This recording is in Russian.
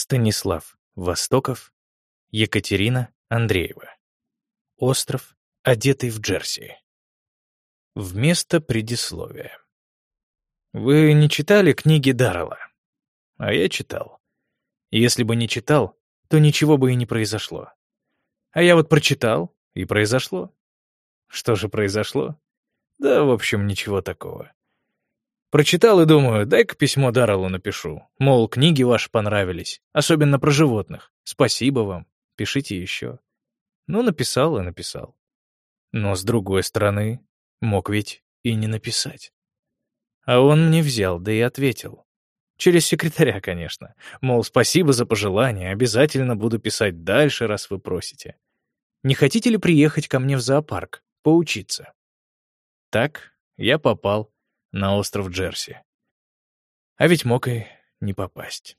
Станислав Востоков, Екатерина Андреева. Остров, одетый в джерси. Вместо предисловия. Вы не читали книги Даррелла? А я читал. Если бы не читал, то ничего бы и не произошло. А я вот прочитал, и произошло. Что же произошло? Да, в общем, ничего такого. Прочитал и думаю, дай-ка письмо Дарреллу напишу. Мол, книги ваши понравились, особенно про животных. Спасибо вам, пишите еще. Ну, написал и написал. Но, с другой стороны, мог ведь и не написать. А он мне взял, да и ответил. Через секретаря, конечно. Мол, спасибо за пожелание, обязательно буду писать дальше, раз вы просите. Не хотите ли приехать ко мне в зоопарк, поучиться? Так я попал на остров Джерси. А ведь мог и не попасть.